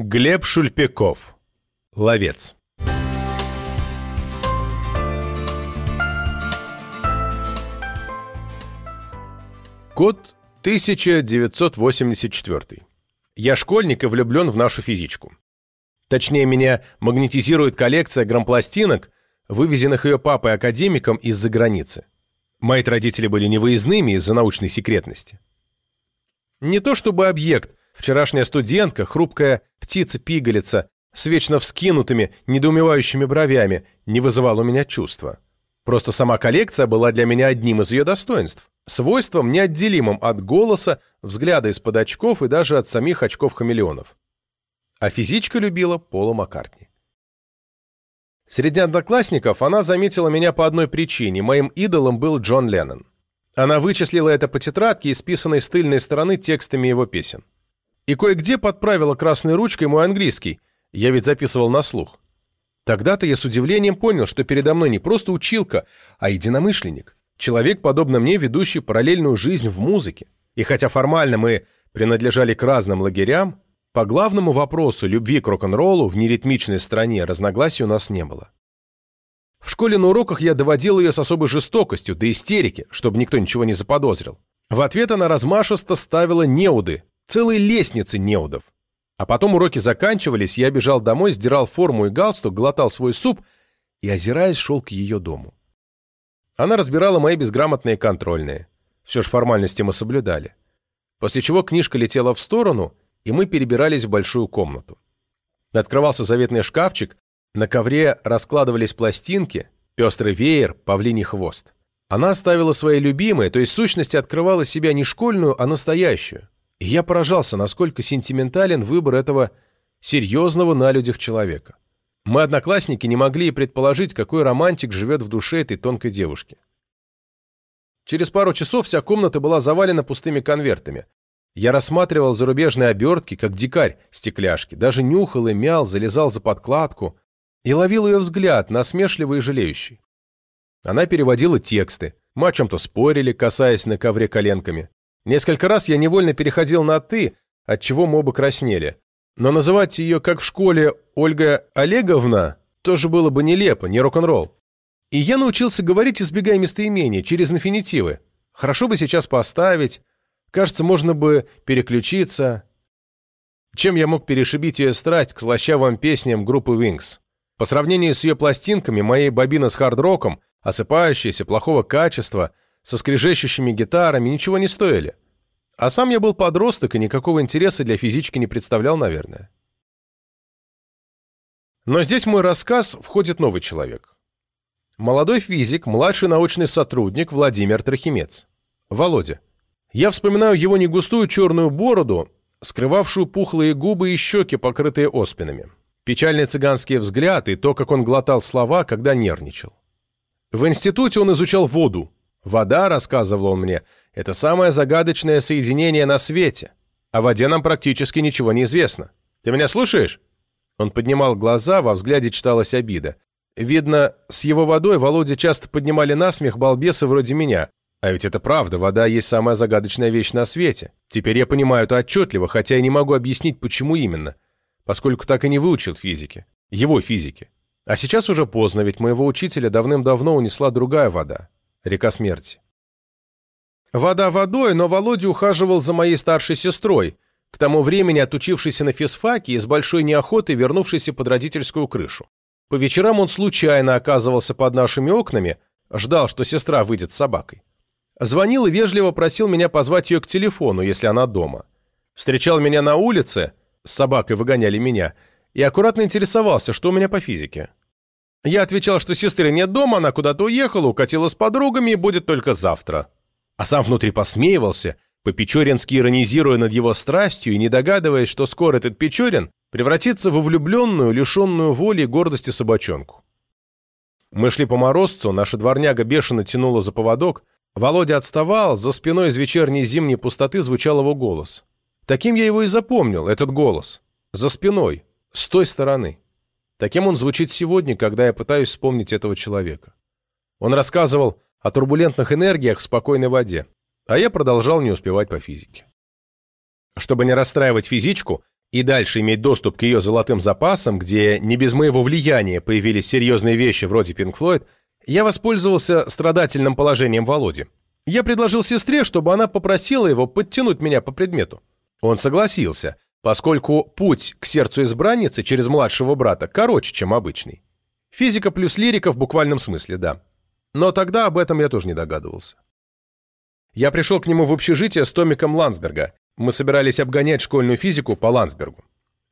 Глеб Шульпяков. Ловец. Год 1984. Я школьник и влюблен в нашу физичку. Точнее, меня магнетизирует коллекция грампластинок, вывезенных ее папой-академиком из-за границы. Мои родители были невыездными из-за научной секретности. Не то чтобы объект, вчерашняя студентка, хрупкая птица-пигалица с вечно вскинутыми, недоумевающими бровями, не вызывала у меня чувства. Просто сама коллекция была для меня одним из ее достоинств, свойством неотделимым от голоса, взгляда из-под очков и даже от самих очков-хамелеонов. А физичка любила Пола Маккартни. Среди одноклассников она заметила меня по одной причине. Моим идолом был Джон Леннон. Она вычислила это по тетрадке, исписанной с тыльной стороны текстами его песен. И кое-где подправила красной ручкой мой английский. Я ведь записывал на слух. Тогда-то я с удивлением понял, что передо мной не просто училка, а единомышленник. Человек, подобно мне, ведущий параллельную жизнь в музыке. И хотя формально мы принадлежали к разным лагерям, по главному вопросу любви к рок-н-роллу в неритмичной стране разногласий у нас не было. В школе на уроках я доводил ее с особой жестокостью, до истерики, чтобы никто ничего не заподозрил. В ответ она размашисто ставила неуды, целые лестницы неудов. А потом уроки заканчивались, я бежал домой, сдирал форму и галстук, глотал свой суп и, озираясь, шел к ее дому. Она разбирала мои безграмотные контрольные. Все же формальности мы соблюдали. После чего книжка летела в сторону — и мы перебирались в большую комнату. Открывался заветный шкафчик, на ковре раскладывались пластинки, пестрый веер, павлиний хвост. Она ставила свои любимые, то есть сущности открывала себя не школьную, а настоящую. И я поражался, насколько сентиментален выбор этого серьезного на людях человека. Мы, одноклассники, не могли и предположить, какой романтик живет в душе этой тонкой девушки. Через пару часов вся комната была завалена пустыми конвертами. Я рассматривал зарубежные обертки, как дикарь стекляшки, даже нюхал и мял, залезал за подкладку и ловил ее взгляд, насмешливый и жалеющий. Она переводила тексты, мы о чем-то спорили, касаясь на ковре коленками. Несколько раз я невольно переходил на «ты», от чего мы краснели. Но называть ее, как в школе, Ольга Олеговна, тоже было бы нелепо, не рок-н-ролл. И я научился говорить, избегая местоимения, через инфинитивы. Хорошо бы сейчас поставить, Кажется, можно бы переключиться. Чем я мог перешибить ее страсть к слащавым песням группы Wings? По сравнению с ее пластинками, моей бобины с хард-роком, осыпающиеся, плохого качества, со скрежещущими гитарами, ничего не стоили. А сам я был подросток и никакого интереса для физички не представлял, наверное. Но здесь мой рассказ входит новый человек. Молодой физик, младший научный сотрудник Владимир Трохимец. Володя. Я вспоминаю его негустую черную бороду, скрывавшую пухлые губы и щеки, покрытые оспинами. Печальный цыганский взгляд и то, как он глотал слова, когда нервничал. В институте он изучал воду. Вода, рассказывал он мне, это самое загадочное соединение на свете. О воде нам практически ничего не известно. Ты меня слушаешь? Он поднимал глаза, во взгляде читалась обида. Видно, с его водой Володя часто поднимали насмех балбесы вроде меня, а ведь это правда, вода есть самая загадочная вещь на свете. Теперь я понимаю это отчетливо, хотя и не могу объяснить, почему именно, поскольку так и не выучил физики. Его физики. А сейчас уже поздно, ведь моего учителя давным-давно унесла другая вода. Река смерти. Вода водой, но Володя ухаживал за моей старшей сестрой, к тому времени отучившейся на физфаке и с большой неохотой вернувшейся под родительскую крышу. По вечерам он случайно оказывался под нашими окнами, ждал, что сестра выйдет с собакой. Звонил и вежливо просил меня позвать ее к телефону, если она дома. Встречал меня на улице, с собакой выгоняли меня, и аккуратно интересовался, что у меня по физике. Я отвечал, что сестры нет дома, она куда-то уехала, укатила с подругами и будет только завтра. А сам внутри посмеивался, по-печорински иронизируя над его страстью и не догадываясь, что скоро этот Печорин превратится во влюбленную, лишенную воли и гордости собачонку. Мы шли по морозцу, наша дворняга бешено тянула за поводок, Володя отставал, за спиной из вечерней зимней пустоты звучал его голос. Таким я его и запомнил, этот голос. За спиной, с той стороны. Таким он звучит сегодня, когда я пытаюсь вспомнить этого человека. Он рассказывал о турбулентных энергиях в спокойной воде, а я продолжал не успевать по физике. Чтобы не расстраивать физичку, и дальше иметь доступ к ее золотым запасам, где не без моего влияния появились серьезные вещи вроде Pink Floyd, я воспользовался страдательным положением Володи. Я предложил сестре, чтобы она попросила его подтянуть меня по предмету. Он согласился, поскольку путь к сердцу избранницы через младшего брата короче, чем обычный. Физика плюс лирика в буквальном смысле, да. Но тогда об этом я тоже не догадывался. Я пришел к нему в общежитие с Томиком Ландсберга. Мы собирались обгонять школьную физику по Ландсбергу.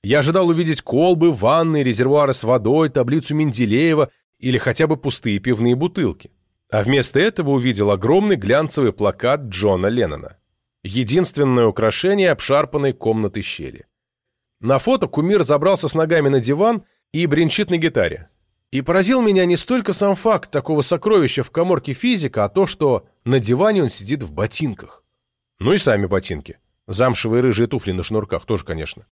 Я ожидал увидеть колбы, ванны, резервуары с водой, таблицу Менделеева или хотя бы пустые пивные бутылки. А вместо этого увидел огромный глянцевый плакат Джона Леннона. Единственное украшение обшарпанной комнаты щели. На фото кумир забрался с ногами на диван и бренчит на гитаре. И поразил меня не столько сам факт такого сокровища в коморке физика, а то, что на диване он сидит в ботинках. Ну и сами ботинки. Замшевые рыжие туфли на шнурках тоже, конечно.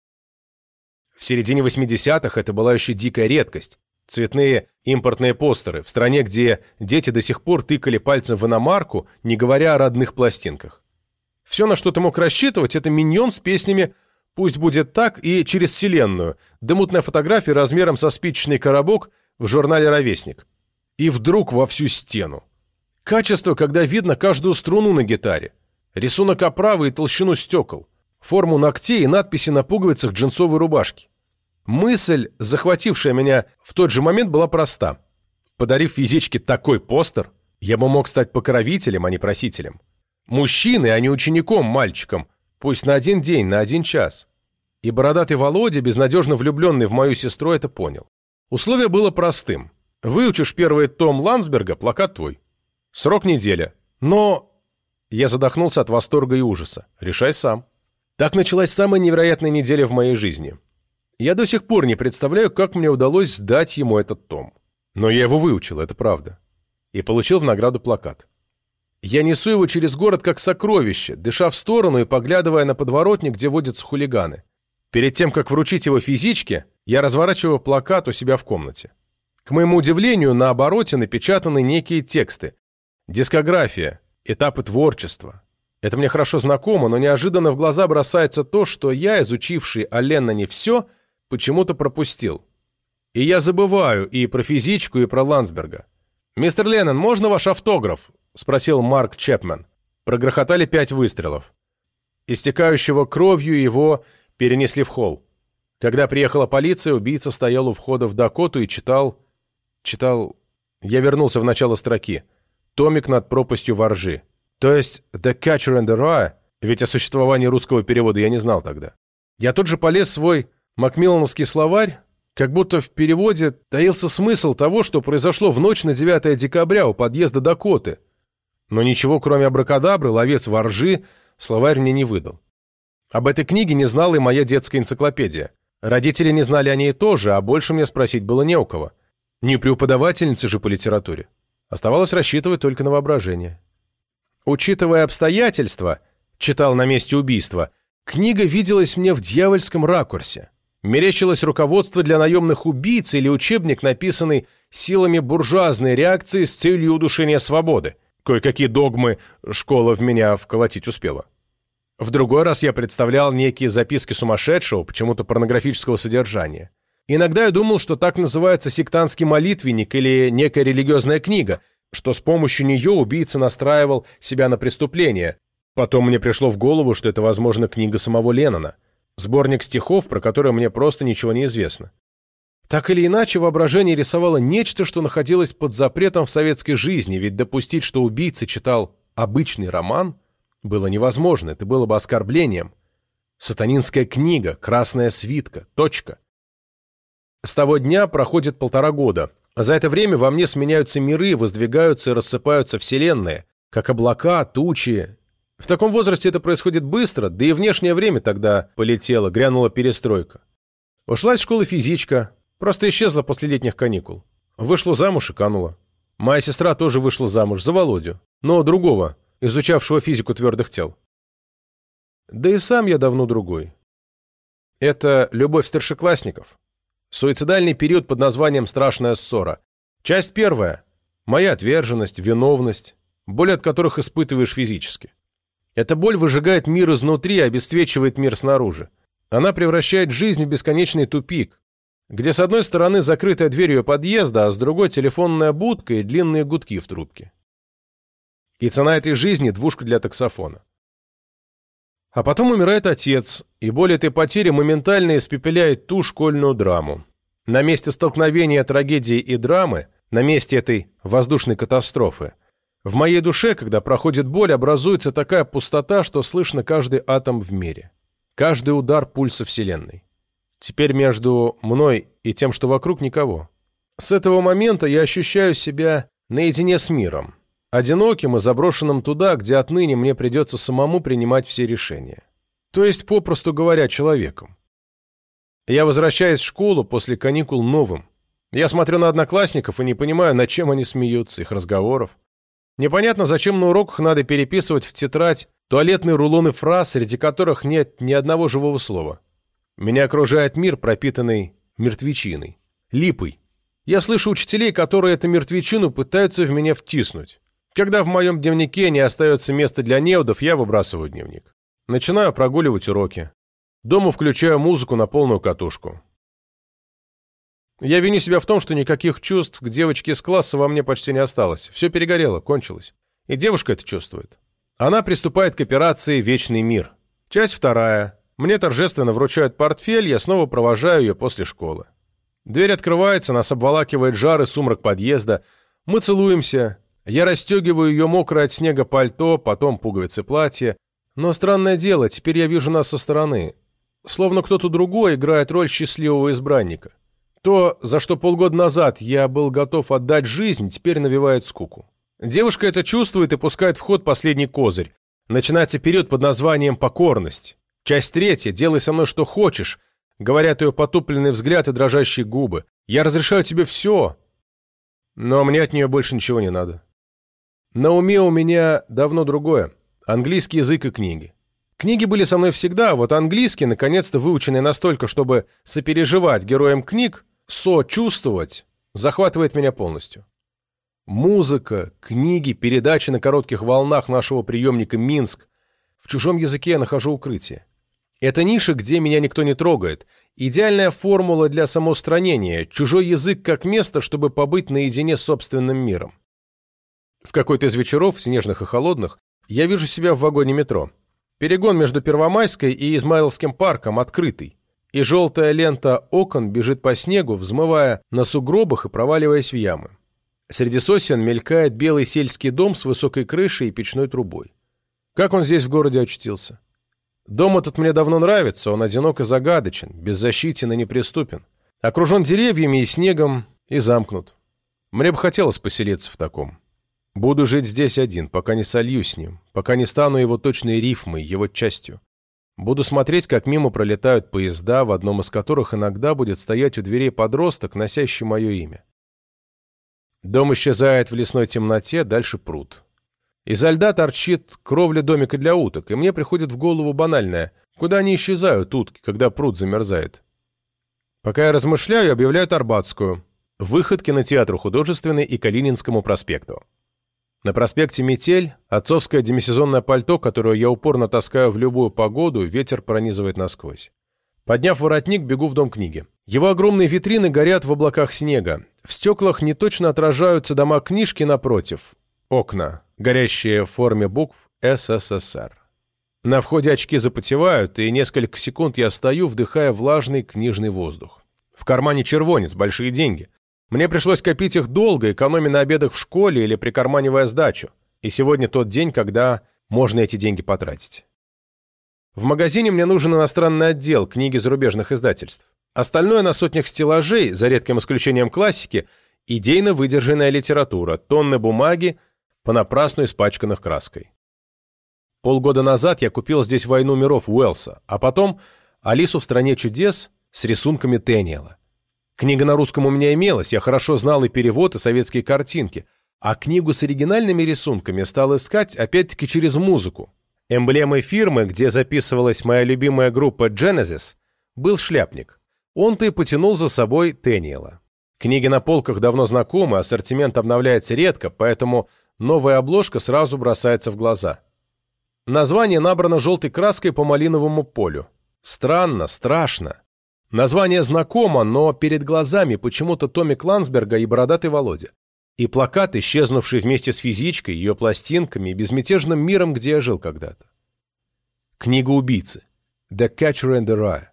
В середине 80-х это была еще дикая редкость. Цветные импортные постеры в стране, где дети до сих пор тыкали пальцем в иномарку, не говоря о родных пластинках. Все, на что ты мог рассчитывать, это миньон с песнями «Пусть будет так» и «Через вселенную», да мутная фотография размером со спичечный коробок в журнале «Ровесник». И вдруг во всю стену. Качество, когда видно каждую струну на гитаре. Рисунок оправы и толщину стекол. Форму ногтей и надписи на пуговицах джинсовой рубашки. Мысль, захватившая меня в тот же момент, была проста. Подарив физичке такой постер, я бы мог стать покровителем, а не просителем. Мужчиной, а не учеником, мальчиком, пусть на один день, на один час. И бородатый Володя, безнадежно влюбленный в мою сестру, это понял. Условие было простым. Выучишь первый том Ландсберга, плакат твой. Срок неделя. Но... Я задохнулся от восторга и ужаса. Решай сам. Так началась самая невероятная неделя в моей жизни. Я до сих пор не представляю, как мне удалось сдать ему этот том. Но я его выучил, это правда. И получил в награду плакат. Я несу его через город как сокровище, дыша в сторону и поглядывая на подворотник, где водятся хулиганы. Перед тем, как вручить его физичке, я разворачиваю плакат у себя в комнате. К моему удивлению, на обороте напечатаны некие тексты. Дискография, этапы творчества. Это мне хорошо знакомо, но неожиданно в глаза бросается то, что я, изучивший о Ленноне все, почему-то пропустил. И я забываю и про физичку, и про Ландсберга. «Мистер Леннон, можно ваш автограф?» — спросил Марк Чепмен. Прогрохотали пять выстрелов. Истекающего кровью его перенесли в холл. Когда приехала полиция, убийца стоял у входа в Дакоту и читал... Читал... Я вернулся в начало строки. Томик над пропастью воржи. То есть «The Catcher in the Rye», ведь о существовании русского перевода я не знал тогда. Я тут же полез в свой макмиллановский словарь, как будто в переводе таился смысл того, что произошло в ночь на 9 декабря у подъезда Дакоты. Но ничего, кроме абракадабры, ловец воржи, словарь мне не выдал. Об этой книге не знала и моя детская энциклопедия. Родители не знали о ней тоже, а больше мне спросить было не у кого. Не преподавательницы же по литературе. Оставалось рассчитывать только на воображение. Учитывая обстоятельства, читал на месте убийства, книга виделась мне в дьявольском ракурсе. Мерещилось руководство для наемных убийц или учебник, написанный силами буржуазной реакции с целью удушения свободы. Кое-какие догмы школа в меня вколотить успела. В другой раз я представлял некие записки сумасшедшего, почему-то порнографического содержания. Иногда я думал, что так называется сектантский молитвенник или некая религиозная книга, что с помощью нее убийца настраивал себя на преступление. Потом мне пришло в голову, что это, возможно, книга самого Леннона. Сборник стихов, про который мне просто ничего не известно. Так или иначе, воображение рисовало нечто, что находилось под запретом в советской жизни, ведь допустить, что убийца читал обычный роман – было невозможно, это было бы оскорблением. Сатанинская книга, красная свитка, точка. С того дня проходит полтора года. За это время во мне сменяются миры, воздвигаются и рассыпаются вселенные, как облака, тучи. В таком возрасте это происходит быстро, да и внешнее время тогда полетело, грянула перестройка. Ушла из школы физичка, просто исчезла после летних каникул. Вышла замуж и канула. Моя сестра тоже вышла замуж за Володю, но другого, изучавшего физику твердых тел. Да и сам я давно другой. Это «Любовь старшеклассников». Суицидальный период под названием «Страшная ссора». Часть первая. Моя отверженность, виновность, боль от которых испытываешь физически. Эта боль выжигает мир изнутри и обесцвечивает мир снаружи. Она превращает жизнь в бесконечный тупик, где с одной стороны закрытая дверь ее подъезда, а с другой телефонная будка и длинные гудки в трубке. И цена этой жизни – двушка для таксофона. А потом умирает отец, и боль этой потери моментально испепеляет ту школьную драму. На месте столкновения трагедии и драмы, на месте этой воздушной катастрофы, в моей душе, когда проходит боль, образуется такая пустота, что слышно каждый атом в мире, каждый удар пульса Вселенной. Теперь между мной и тем, что вокруг, никого. С этого момента я ощущаю себя наедине с миром, одиноким и заброшенным туда, где отныне мне придется самому принимать все решения. То есть, попросту говоря, человеком. Я возвращаюсь в школу после каникул новым. Я смотрю на одноклассников и не понимаю, над чем они смеются, их разговоров. Непонятно, зачем на уроках надо переписывать в тетрадь туалетные рулоны фраз, среди которых нет ни одного живого слова. Меня окружает мир, пропитанный мертвечиной, липой. Я слышу учителей, которые эту мертвечину пытаются в меня втиснуть. Когда в моем дневнике не остается места для неудов, я выбрасываю дневник. Начинаю прогуливать уроки. Дома включаю музыку на полную катушку. Я виню себя в том, что никаких чувств к девочке из класса во мне почти не осталось. Все перегорело, кончилось. И девушка это чувствует. Она приступает к операции «Вечный мир». Часть вторая. Мне торжественно вручают портфель, я снова провожаю ее после школы. Дверь открывается, нас обволакивает жар и сумрак подъезда. Мы целуемся, я расстегиваю ее мокрое от снега пальто, потом пуговицы платья. Но странное дело, теперь я вижу нас со стороны. Словно кто-то другой играет роль счастливого избранника. То, за что полгода назад я был готов отдать жизнь, теперь навевает скуку. Девушка это чувствует и пускает в ход последний козырь. Начинается период под названием «покорность». Часть третья «делай со мной что хочешь», говорят ее потупленный взгляд и дрожащие губы. «Я разрешаю тебе все». Но мне от нее больше ничего не надо. На уме у меня давно другое. Английский язык и книги. Книги были со мной всегда, а вот английский, наконец-то выученный настолько, чтобы сопереживать героям книг, сочувствовать, захватывает меня полностью. Музыка, книги, передачи на коротких волнах нашего приемника «Минск». В чужом языке я нахожу укрытие. Это ниша, где меня никто не трогает. Идеальная формула для самоустранения. Чужой язык как место, чтобы побыть наедине с собственным миром. В какой-то из вечеров, снежных и холодных, я вижу себя в вагоне метро. Перегон между Первомайской и Измайловским парком открытый, и желтая лента окон бежит по снегу, взмывая на сугробах и проваливаясь в ямы. Среди сосен мелькает белый сельский дом с высокой крышей и печной трубой. Как он здесь в городе очутился? Дом этот мне давно нравится, он одинок и загадочен, беззащитен и неприступен. Окружен деревьями и снегом и замкнут. Мне бы хотелось поселиться в таком. Буду жить здесь один, пока не сольюсь с ним, пока не стану его точной рифмой, его частью. Буду смотреть, как мимо пролетают поезда, в одном из которых иногда будет стоять у дверей подросток, носящий мое имя. Дом исчезает в лесной темноте, дальше пруд. Изо льда торчит кровля домика для уток, и мне приходит в голову банальное, куда они исчезают, утки, когда пруд замерзает. Пока я размышляю, объявляют Арбатскую. Выход кинотеатру художественный и Калининскому проспекту. На проспекте Метель отцовское демисезонное пальто, которое я упорно таскаю в любую погоду, ветер пронизывает насквозь. Подняв воротник, бегу в дом книги. Его огромные витрины горят в облаках снега. В стеклах неточно отражаются дома книжки напротив. Окна, горящие в форме букв СССР. На входе очки запотевают, и несколько секунд я стою, вдыхая влажный книжный воздух. В кармане червонец, большие деньги. Мне пришлось копить их долго, экономя на обедах в школе или прикарманивая сдачу. И сегодня тот день, когда можно эти деньги потратить. В магазине мне нужен иностранный отдел, книги зарубежных издательств. Остальное на сотнях стеллажей, за редким исключением классики, идейно выдержанная литература, тонны бумаги, понапрасну испачканных краской. Полгода назад я купил здесь «Войну миров» Уэллса, а потом «Алису в стране чудес» с рисунками Тэниела. Книга на русском у меня имелась, я хорошо знал и перевод, и советские картинки. А книгу с оригинальными рисунками стал искать опять-таки через музыку. Эмблемой фирмы, где записывалась моя любимая группа Genesis, был шляпник. Он-то и потянул за собой Тэниела. Книги на полках давно знакомы, ассортимент обновляется редко, поэтому новая обложка сразу бросается в глаза. Название набрано желтой краской по малиновому полю. Странно, страшно. Название знакомо, но перед глазами почему-то Томик Лансберга и Бородатый Володя. И плакат, исчезнувший вместе с физичкой, ее пластинками и безмятежным миром, где я жил когда-то. Книга убийцы. The Catcher in the Rye.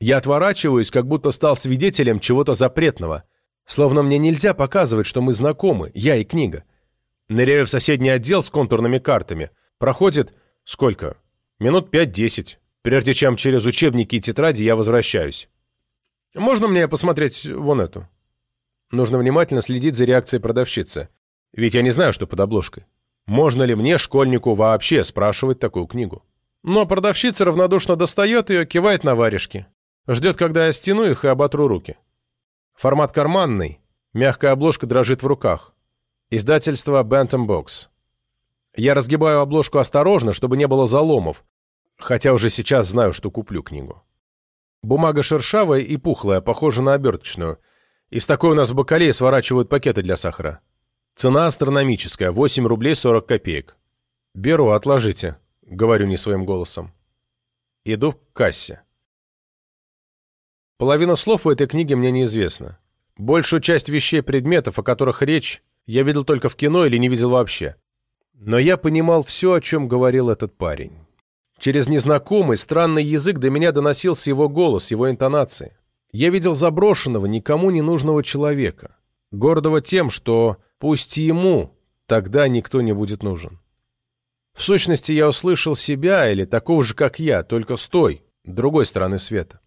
Я отворачиваюсь, как будто стал свидетелем чего-то запретного, словно мне нельзя показывать, что мы знакомы, я и книга. Ныряю в соседний отдел с контурными картами. Проходит... сколько? Минут пять-десять. Прежде чем через учебники и тетради я возвращаюсь. Можно мне посмотреть вон эту? Нужно внимательно следить за реакцией продавщицы. Ведь я не знаю, что под обложкой. Можно ли мне, школьнику, вообще спрашивать такую книгу? Но продавщица равнодушно достает ее, кивает на варежки. Ждет, когда я стяну их и оботру руки. Формат карманный. Мягкая обложка дрожит в руках. Издательство Bantam Box. Я разгибаю обложку осторожно, чтобы не было заломов, хотя уже сейчас знаю, что куплю книгу. Бумага шершавая и пухлая, похожа на оберточную. Из такой у нас в бакалее сворачивают пакеты для сахара. Цена астрономическая, 8 рублей 40 копеек. Беру, отложите, говорю не своим голосом. Иду к кассе. Половина слов в этой книге мне неизвестна. Большую часть вещей предметов, о которых речь, я видел только в кино или не видел вообще. Но я понимал все, о чем говорил этот парень. Через незнакомый, странный язык до меня доносился его голос, его интонации. Я видел заброшенного, никому не нужного человека, гордого тем, что пусть и ему тогда никто не будет нужен. В сущности, я услышал себя или такого же, как я, только с той, другой стороны света.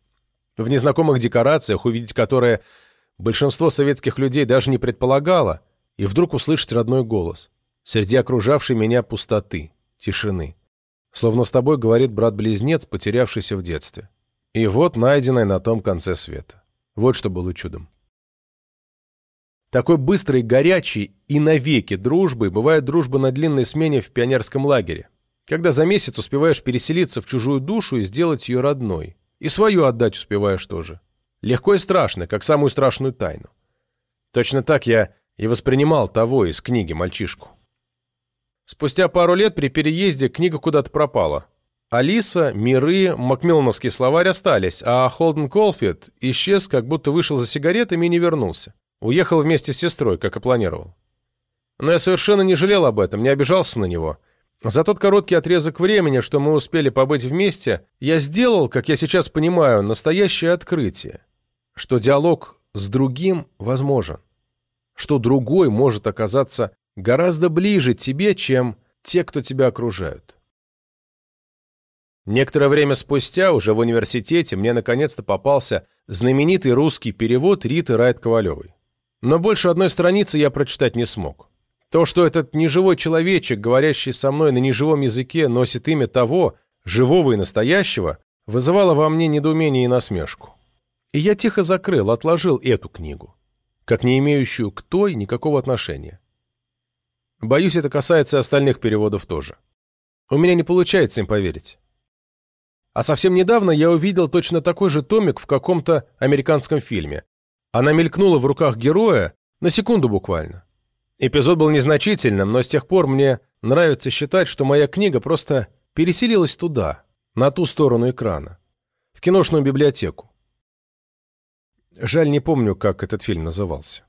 В незнакомых декорациях, увидеть которые большинство советских людей даже не предполагало, и вдруг услышать родной голос среди окружавшей меня пустоты, тишины. Словно с тобой говорит брат-близнец, потерявшийся в детстве. И вот найденное на том конце света. Вот что было чудом. Такой быстрой, горячей и навеки дружбой бывает дружба на длинной смене в пионерском лагере, когда за месяц успеваешь переселиться в чужую душу и сделать ее родной. И свою отдать успеваешь тоже. Легко и страшно, как самую страшную тайну. Точно так я и воспринимал того из книги мальчишку. Спустя пару лет при переезде книга куда-то пропала. Алиса, Миры, Макмиллановский словарь остались, а Холден Колфит исчез, как будто вышел за сигаретами и не вернулся. Уехал вместе с сестрой, как и планировал. Но я совершенно не жалел об этом, не обижался на него. За тот короткий отрезок времени, что мы успели побыть вместе, я сделал, как я сейчас понимаю, настоящее открытие, что диалог с другим возможен, что другой может оказаться гораздо ближе тебе, чем те, кто тебя окружают. Некоторое время спустя, уже в университете, мне наконец-то попался знаменитый русский перевод Риты Райт Ковалевой. Но больше одной страницы я прочитать не смог. То, что этот неживой человечек, говорящий со мной на неживом языке, носит имя того, живого и настоящего, вызывало во мне недоумение и насмешку. И я тихо закрыл, отложил эту книгу, как не имеющую к той никакого отношения. Боюсь, это касается остальных переводов тоже. У меня не получается им поверить. А совсем недавно я увидел точно такой же томик в каком-то американском фильме. Она мелькнула в руках героя на секунду буквально. Эпизод был незначительным, но с тех пор мне нравится считать, что моя книга просто переселилась туда, на ту сторону экрана, в киношную библиотеку. Жаль, не помню, как этот фильм назывался.